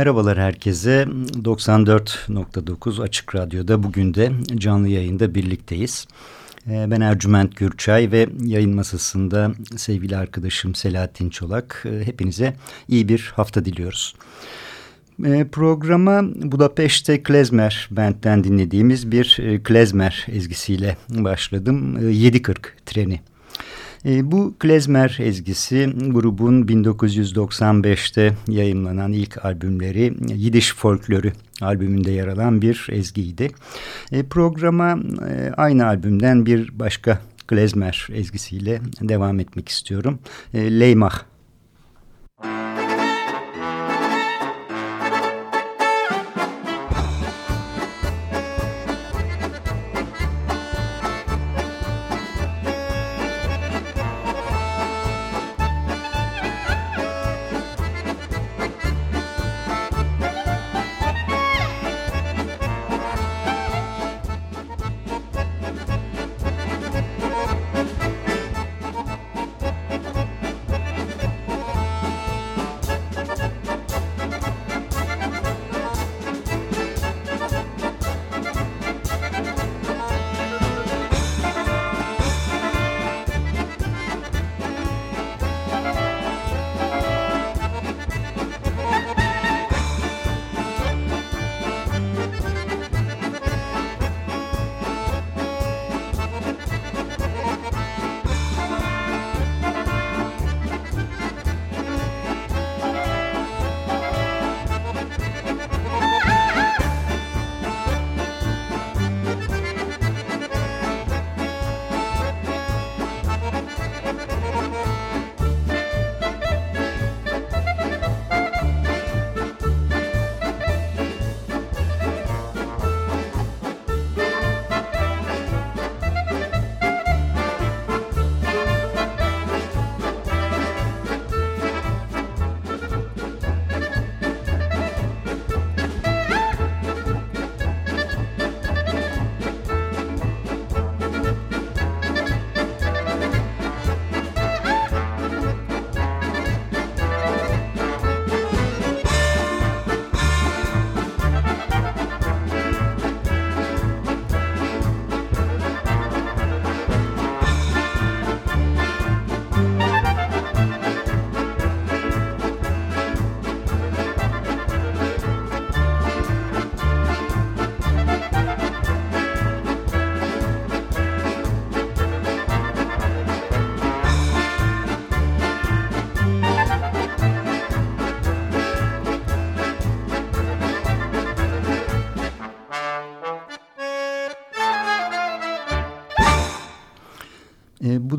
Merhabalar herkese. 94.9 Açık Radyo'da bugün de canlı yayında birlikteyiz. Ee, ben Ercüment Gürçay ve yayın masasında sevgili arkadaşım Selahattin Çolak. Ee, hepinize iyi bir hafta diliyoruz. Ee, programa Budapeşte Klezmer Band'den dinlediğimiz bir e, Klezmer ezgisiyle başladım. 7.40 treni e, bu klezmer ezgisi grubun 1995'te yayınlanan ilk albümleri Yidiş Folklörü albümünde yer alan bir ezgiydi. E, programa e, aynı albümden bir başka klezmer ezgisiyle devam etmek istiyorum. E, Leymah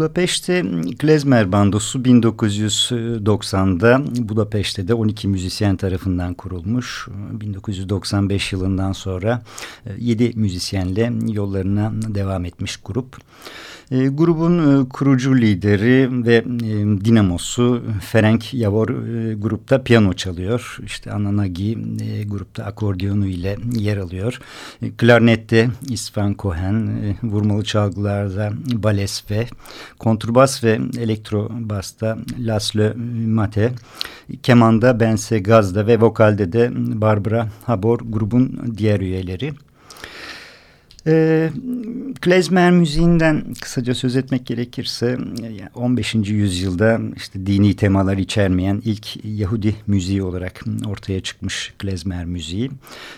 Budapeşte Klezmer Bandosu 1990'da Budapeşte'de 12 müzisyen tarafından kurulmuş. 1995 yılından sonra 7 e, müzisyenle yollarına devam etmiş grup. E, grubun kurucu lideri ve e, dinamosu Ferenc Yavor e, grupta piyano çalıyor. İşte Ananagi e, grupta akordiyonu ile yer alıyor. E, klarnette İsvan Cohen, vurmalı çalgılarda Bales ve kontrbas ve elektrobasta Laslo Mate, kemanda Bense Gazda ve vokalde de Barbara Habor grubun diğer üyeleri. E, klezmer müziğinden kısaca söz etmek gerekirse 15. yüzyılda işte dini temalar içermeyen ilk Yahudi müziği olarak ortaya çıkmış klezmer müziği.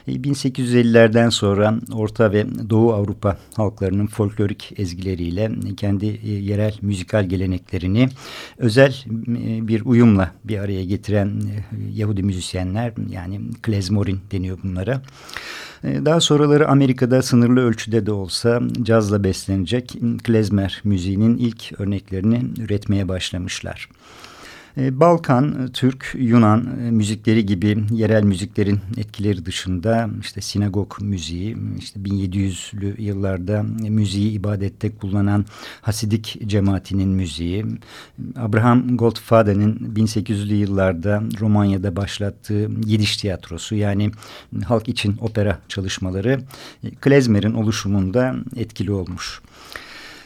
1850'lerden sonra Orta ve Doğu Avrupa halklarının folklorik ezgileriyle kendi e, yerel müzikal geleneklerini özel e, bir uyumla bir araya getiren e, Yahudi müzisyenler yani klezmorin deniyor bunlara. Daha sonraları Amerika'da sınırlı ölçüde de olsa cazla beslenecek klezmer müziğinin ilk örneklerini üretmeye başlamışlar. E, Balkan, Türk, Yunan e, müzikleri gibi yerel müziklerin etkileri dışında işte sinagog müziği, işte 1700'lü yıllarda müziği ibadette kullanan Hasidik cemaatinin müziği, Abraham Goldfaden'in 1800'lü yıllarda Romanya'da başlattığı Yidiş tiyatrosu yani halk için opera çalışmaları e, klezmerin oluşumunda etkili olmuş.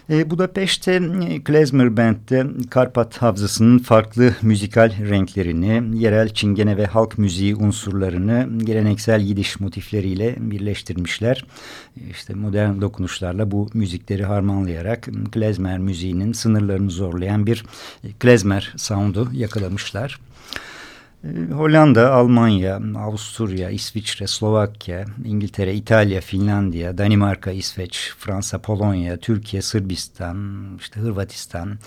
E, Budapeşte e, Klezmer Band'de Karpat Havzası'nın farklı müzikal renklerini, yerel çingene ve halk müziği unsurlarını geleneksel Yidiş motifleriyle birleştirmişler. E, işte modern dokunuşlarla bu müzikleri harmanlayarak klezmer müziğinin sınırlarını zorlayan bir e, klezmer sound'u yakalamışlar. Hollanda, Almanya, Avusturya, İsviçre, Slovakya, İngiltere, İtalya, Finlandiya, Danimarka, İsveç, Fransa, Polonya, Türkiye, Sırbistan, işte Hırvatistan,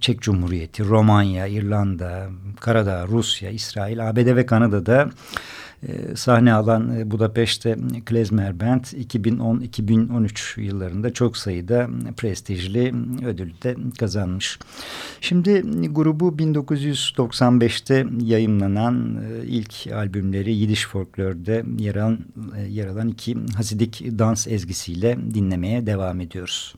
Çek Cumhuriyeti, Romanya, İrlanda, Karadağ, Rusya, İsrail, ABD ve Kanada'da e, sahne alan e, Budapeşte Klezmer Band 2010-2013 yıllarında çok sayıda prestijli ödül de kazanmış. Şimdi grubu 1995'te yayınlanan e, ilk albümleri Yidiş Folklor'da yer alan, yer alan iki Hasidik dans ezgisiyle dinlemeye devam ediyoruz.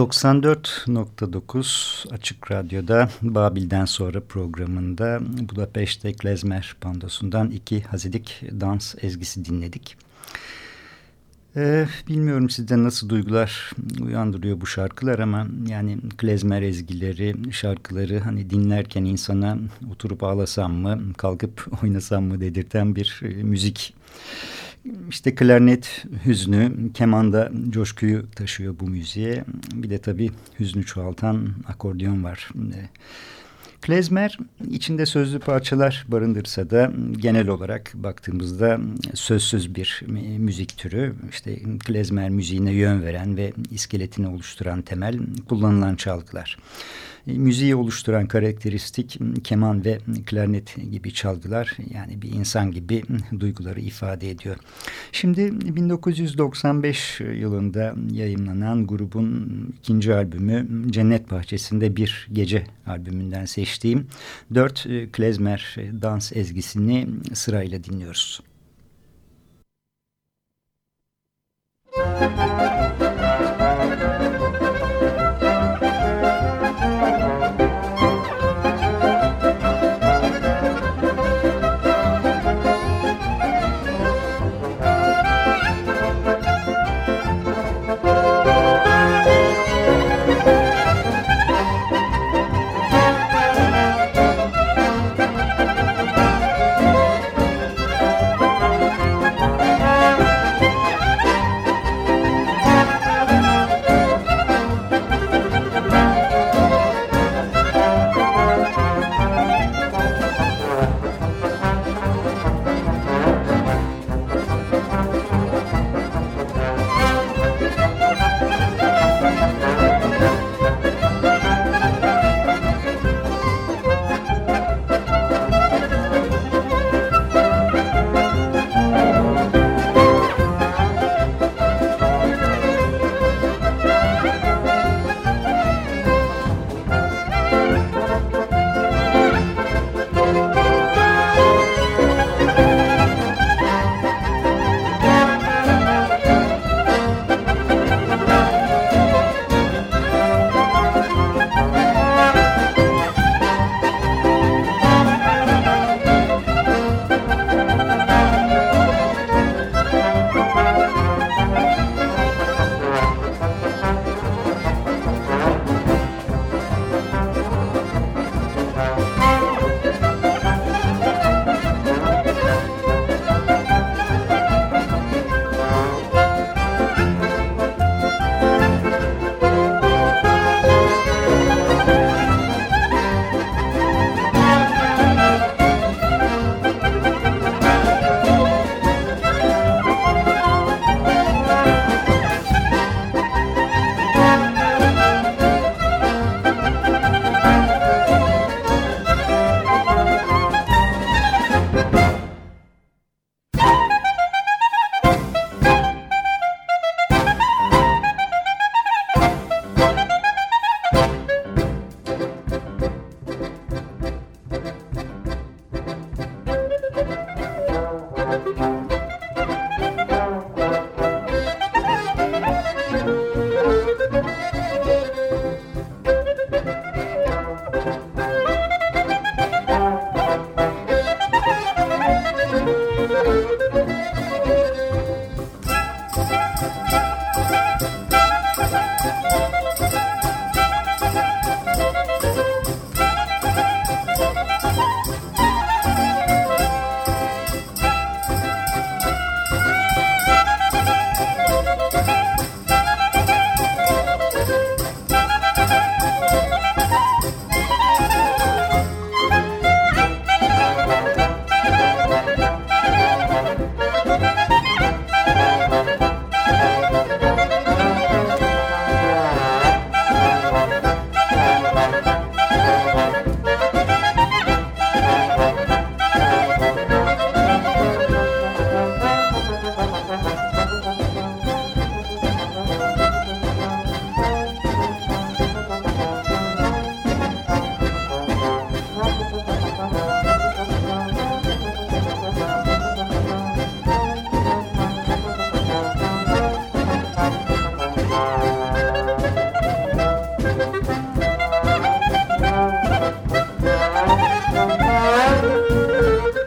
94.9 Açık Radyo'da Babil'den sonra programında Budapeşte Klezmer Pandosu'ndan iki hazidik dans ezgisi dinledik. Ee, bilmiyorum sizde nasıl duygular uyandırıyor bu şarkılar ama yani klezmer ezgileri, şarkıları hani dinlerken insana oturup ağlasam mı, kalkıp oynasam mı dedirten bir e, müzik işte klarnet hüznü, kemanda coşkuyu taşıyor bu müziğe. Bir de tabii hüznü çoğaltan akordeon var. Klezmer içinde sözlü parçalar barındırsa da genel olarak baktığımızda sözsüz bir müzik türü. İşte klezmer müziğine yön veren ve iskeletini oluşturan temel kullanılan çalgılar. E, müziği oluşturan karakteristik keman ve klarnet gibi çalgılar yani bir insan gibi duyguları ifade ediyor. Şimdi 1995 yılında yayınlanan grubun ikinci albümü Cennet Bahçesi'nde Bir Gece albümünden seçtiğim dört e, klezmer dans ezgisini sırayla dinliyoruz. Müzik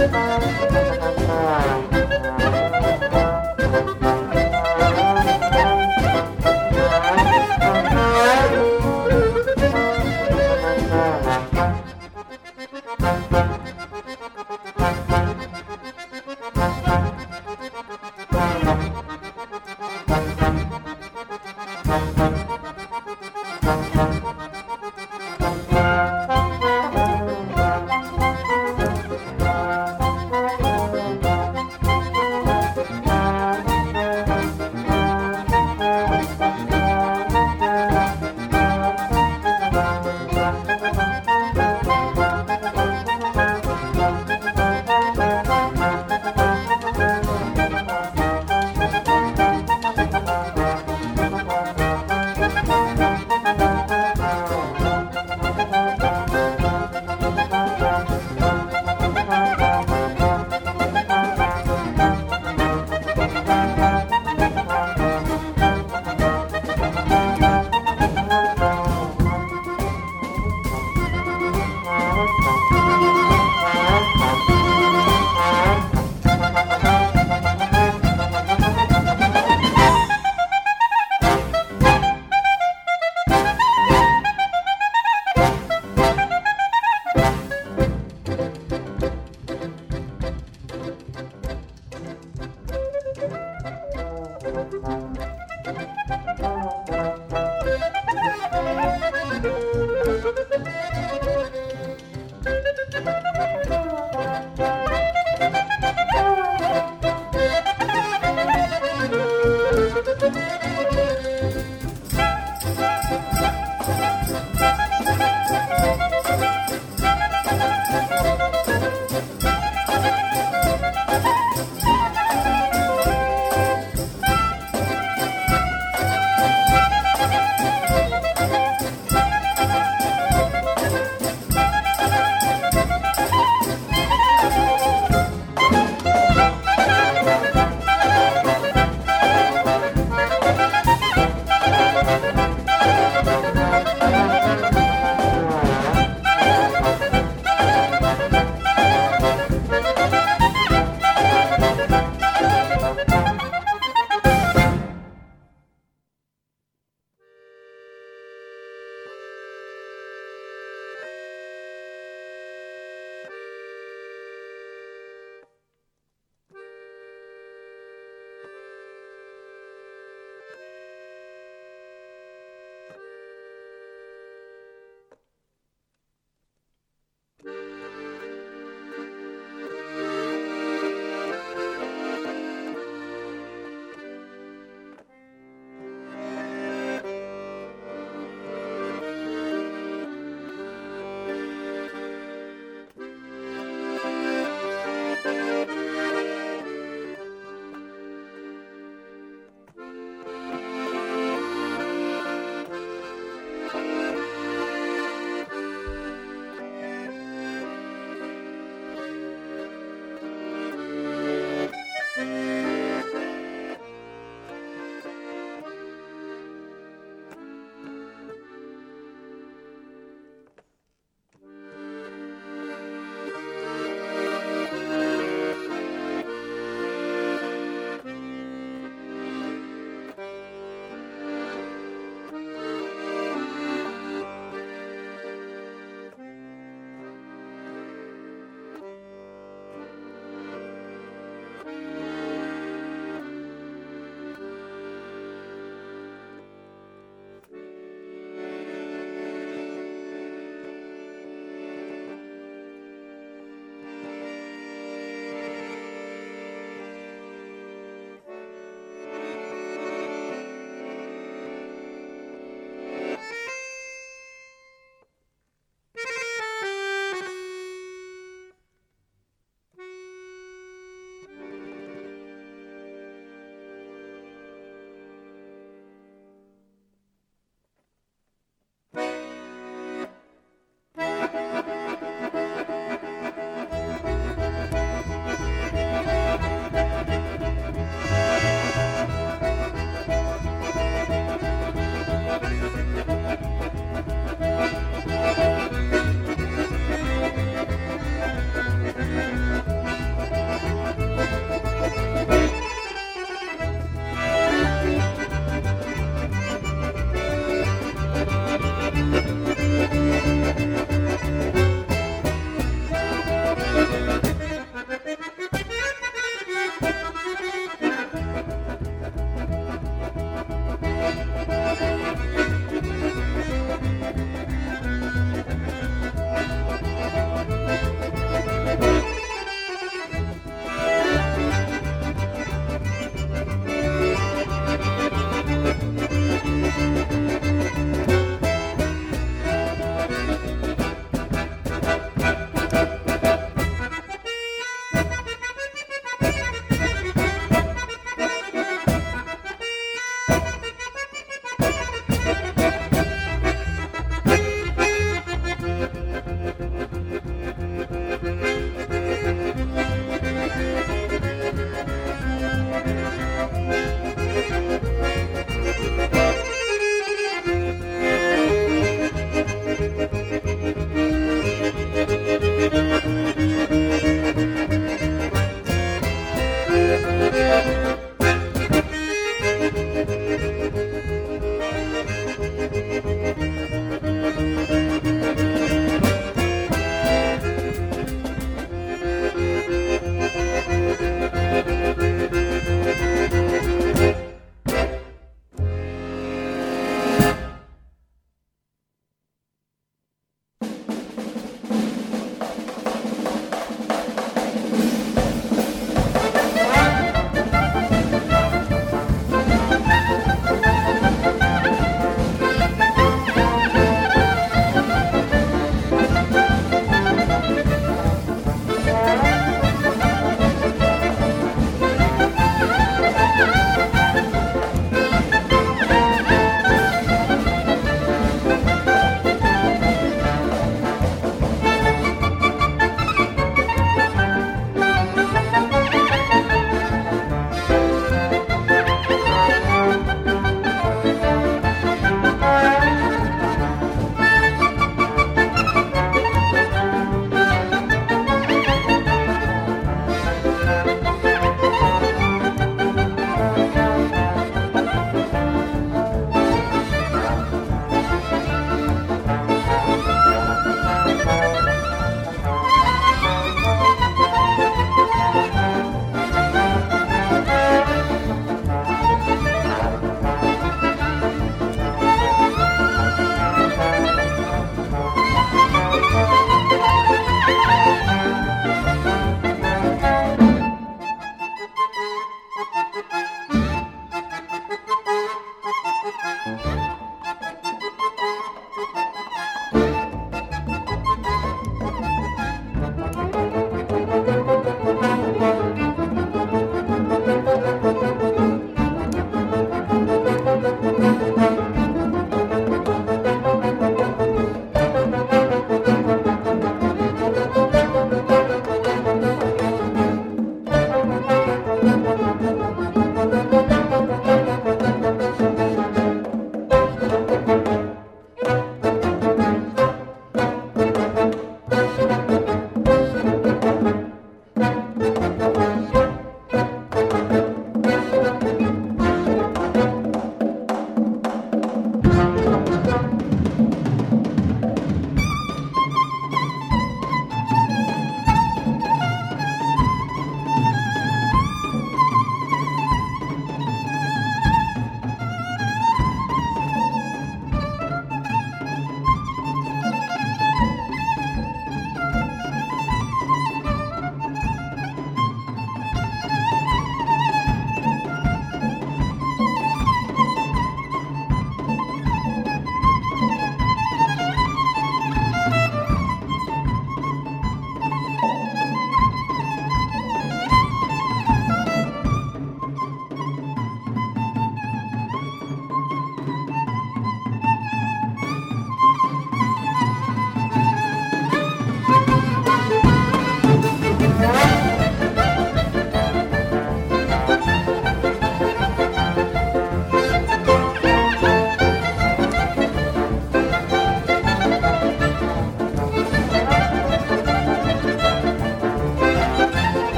Música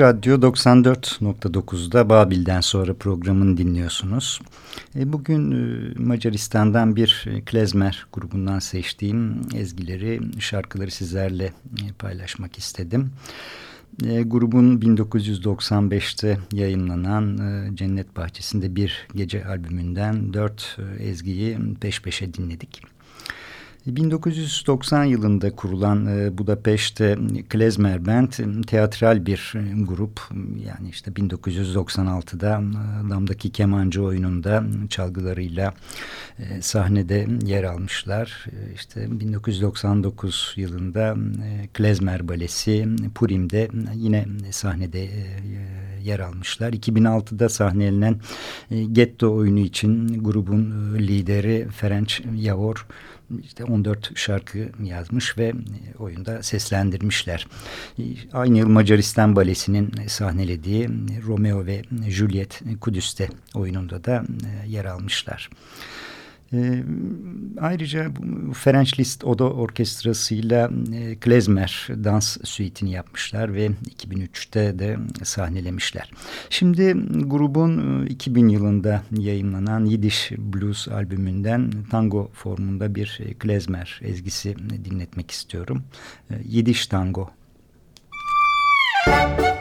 Radyo 94.9'da Babil'den sonra programını dinliyorsunuz. E, bugün e, Macaristan'dan bir e, klezmer grubundan seçtiğim ezgileri, şarkıları sizlerle paylaşmak istedim. Grubun 1995'te yayınlanan Cennet Bahçesi'nde bir gece albümünden dört ezgiyi peş peşe dinledik. 1990 yılında kurulan e, Budapeşte Klezmer Band teatral bir e, grup. Yani işte 1996'da e, Dam'daki kemancı oyununda çalgılarıyla e, sahnede yer almışlar. E, işte 1999 yılında e, Klezmer Balesi Purim'de yine sahnede e, yer almışlar. 2006'da sahnelenen e, Getto oyunu için grubun e, lideri Ferenc Yavor işte 14 şarkı yazmış ve e, oyunda seslendirmişler. E, aynı yıl Macaristan Balesi'nin sahnelediği Romeo ve Juliet Kudüs'te oyununda da e, yer almışlar. E, ayrıca Ferenc Liszt Oda Orkestrası'yla e, Klezmer dans suite'ini yapmışlar ve 2003'te de sahnelemişler. Şimdi grubun 2000 yılında yayınlanan Yiddish Blues albümünden tango formunda bir Klezmer ezgisi dinletmek istiyorum. E, Yiddish Tango. Müzik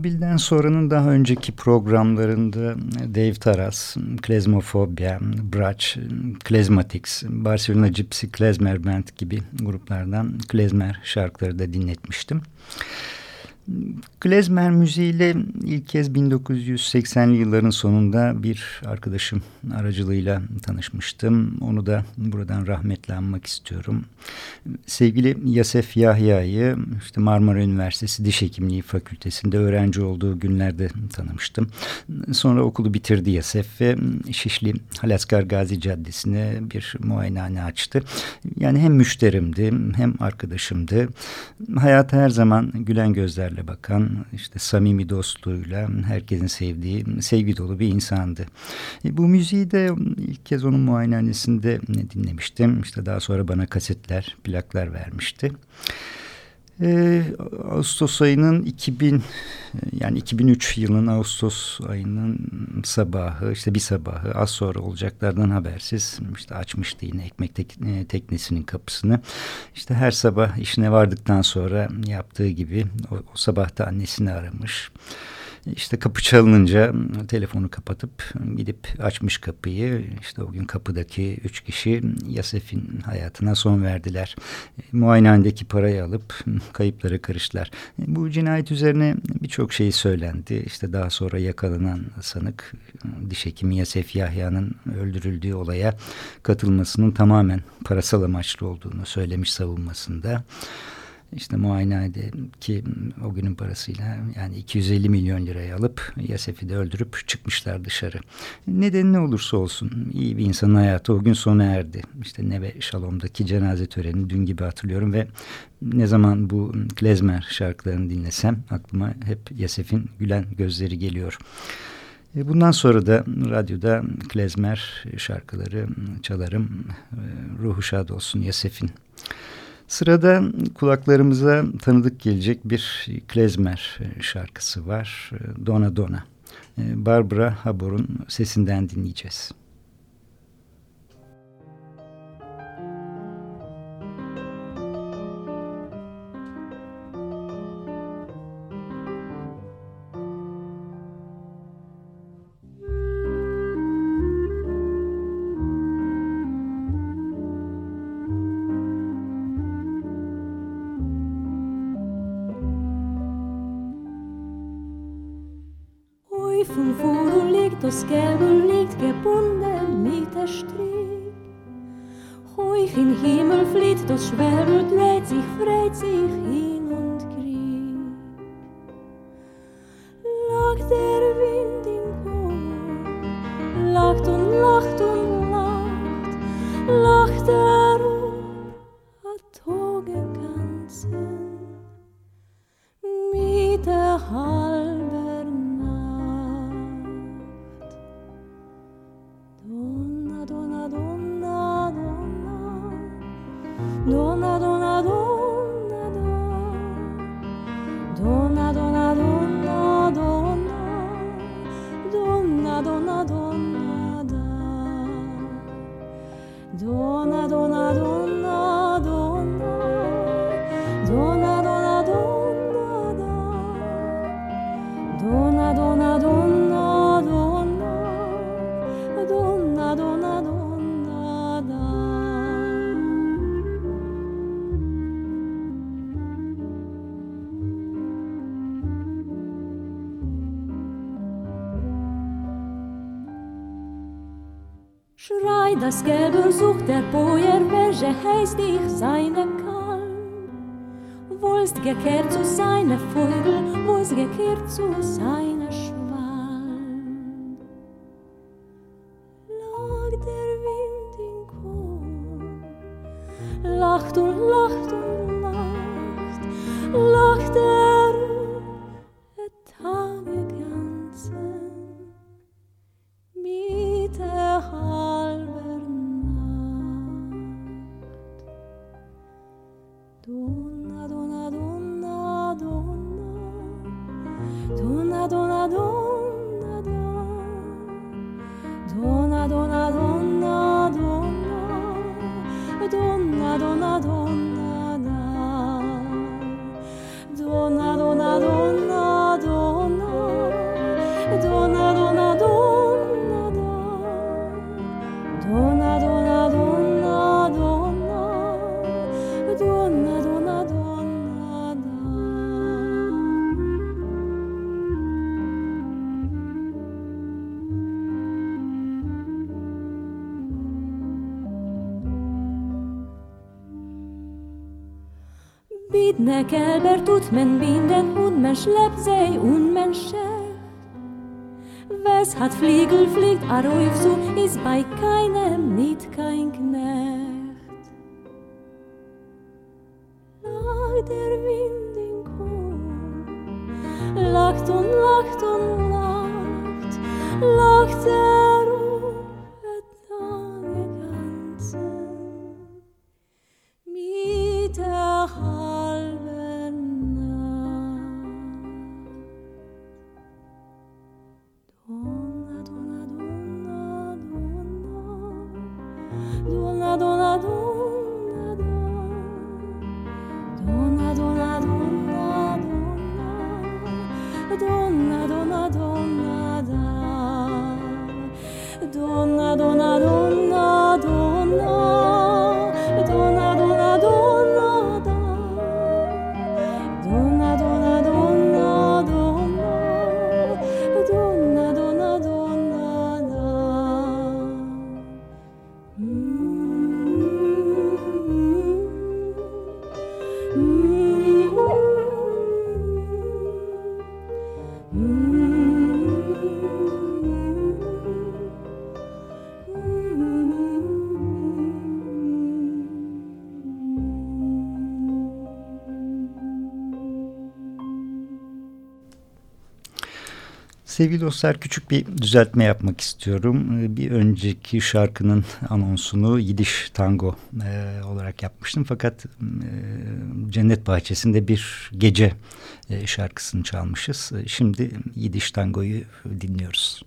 Babil'den sonranın daha önceki programlarında Dave Taras, Klezmofobia, Brach, Klezmatics, Barcelona Gypsy Klezmer Band gibi gruplardan klezmer şarkıları da dinletmiştim. Klezmer müziğiyle ilk kez 1980'li yılların sonunda bir arkadaşım aracılığıyla tanışmıştım. Onu da buradan rahmetle anmak istiyorum. Sevgili Yasef Yahya'yı işte Marmara Üniversitesi Diş Hekimliği Fakültesinde öğrenci olduğu günlerde tanımıştım. Sonra okulu bitirdi Yasef ve Şişli Halaskar Gazi Caddesi'ne bir muayenehane açtı. Yani hem müşterimdi hem arkadaşımdı. Hayata her zaman gülen gözlerle gözlerle bakan, işte samimi dostluğuyla herkesin sevdiği, sevgi dolu bir insandı. E, bu müziği de ilk kez onun muayenehanesinde dinlemiştim. İşte daha sonra bana kasetler, plaklar vermişti. Ee, Ağustos ayının 2000 yani 2003 yılının Ağustos ayının sabahı işte bir sabahı az sonra olacaklardan habersiz işte açmıştı yine ekmek tek, e, teknesinin kapısını. İşte her sabah işine vardıktan sonra yaptığı gibi o, o sabah annesini aramış. İşte kapı çalınınca telefonu kapatıp gidip açmış kapıyı. İşte o gün kapıdaki üç kişi Yasef'in hayatına son verdiler. Muayenehanedeki parayı alıp kayıplara karıştılar. Bu cinayet üzerine birçok şey söylendi. İşte daha sonra yakalanan sanık diş hekimi Yasef Yahya'nın öldürüldüğü olaya katılmasının tamamen parasal amaçlı olduğunu söylemiş savunmasında işte ki o günün parasıyla yani 250 milyon liraya alıp Yasef'i de öldürüp çıkmışlar dışarı. Neden ne olursa olsun iyi bir insanın hayatı o gün sona erdi. İşte Neve Şalom'daki cenaze törenini dün gibi hatırlıyorum ve ne zaman bu klezmer şarkılarını dinlesem aklıma hep Yasef'in gülen gözleri geliyor. E, bundan sonra da radyoda klezmer şarkıları çalarım. E, ruhu şad olsun Yasef'in. Sırada kulaklarımıza tanıdık gelecek bir klezmer şarkısı var. Dona Dona. Barbara Habor'un sesinden dinleyeceğiz. Licht gebunden mit der Strick. Hoch in Himmel flieht, das Schwebel dreht sich, freut sich hin das Gelbe sucht der Boyer, welche heißt ich seine Kalb. Wollst gekehrt zu seine Vögel, wollst gekehrt zu seine Schwalb. Lag der Wind in Korn, lacht und lacht und lacht, lacht er tut men binden und men schleppt sei und men schäft. Wes hat Fliegel fliegt a ruhig so, is bei keinem nit kein do la do la do Sevgili dostlar küçük bir düzeltme yapmak istiyorum. Ee, bir önceki şarkının anonsunu Yidiş Tango e, olarak yapmıştım. Fakat e, Cennet Bahçesi'nde bir gece e, şarkısını çalmışız. Şimdi Yidiş Tango'yu dinliyoruz.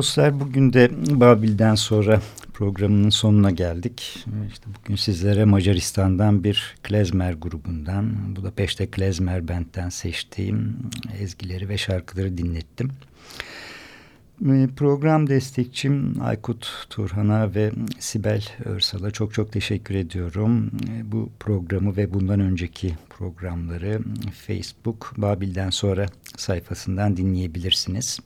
Dostlar bugün de Babil'den sonra programının sonuna geldik. İşte bugün sizlere Macaristan'dan bir klezmer grubundan, Budapeşte Klezmer Band'den seçtiğim ezgileri ve şarkıları dinlettim. Program destekçim Aykut Turhan'a ve Sibel Örsal'a çok çok teşekkür ediyorum. Bu programı ve bundan önceki programları Facebook Babil'den sonra sayfasından dinleyebilirsiniz.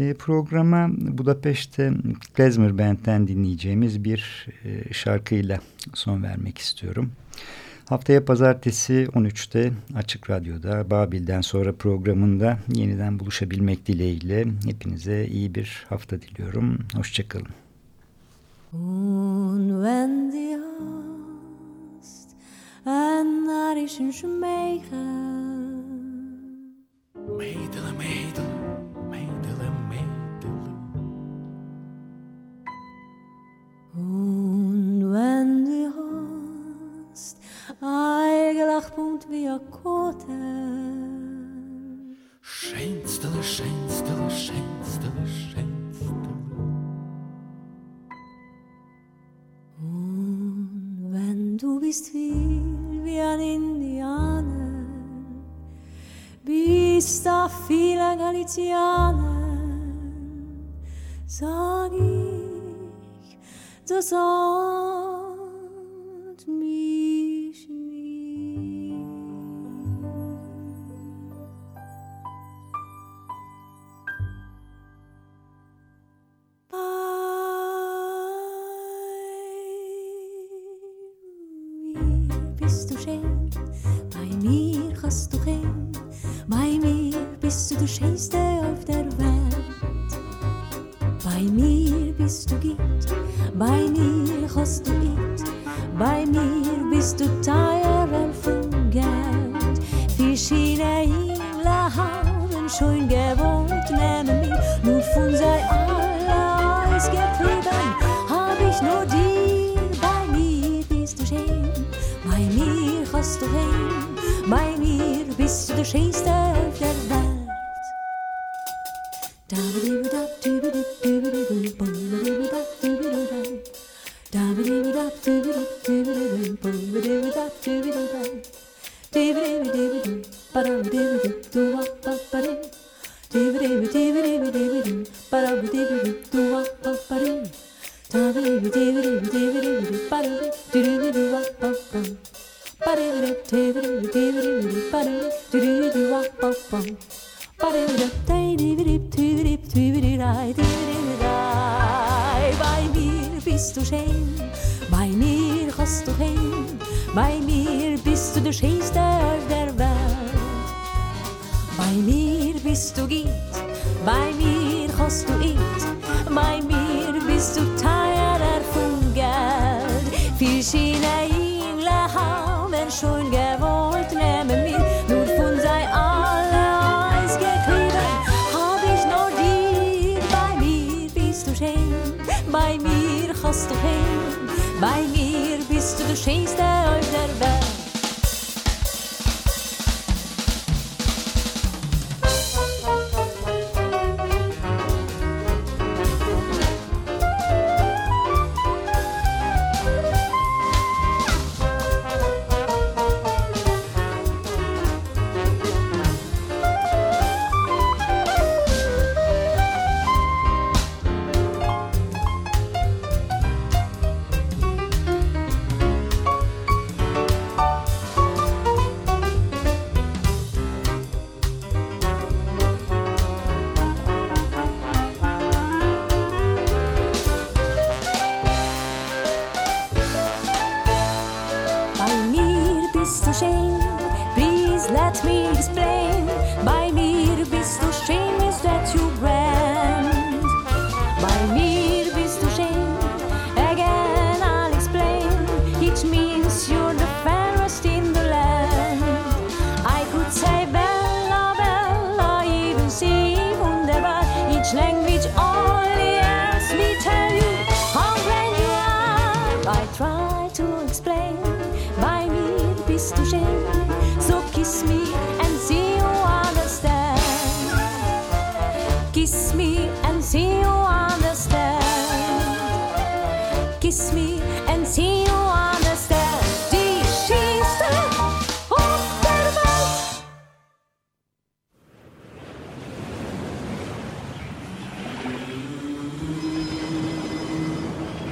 E, programa Budapeşte Klezmer Band'den dinleyeceğimiz bir e, şarkıyla son vermek istiyorum. Haftaya pazartesi 13'te Açık Radyo'da Babil'den sonra programında yeniden buluşabilmek dileğiyle hepinize iyi bir hafta diliyorum. Hoşçakalın. Und wenn die hast, en narischen Schmeichel, Mädel, Mädel, Lakota. Scheinstelle, Scheinstelle, Scheinstelle, Scheinstelle. Und wenn du bist viel wie ein Indianer, bist da viele Galizianer, sag ich, du sollst Du schön, bei hast du hin, bei mir bist du der Schönste auf der Welt. Bei mir bist du Gitt, bei mir hast du it, bei mir bist du teurer von Geld. Verschiedene Engel haben schon gewollt, du der auf der Welt.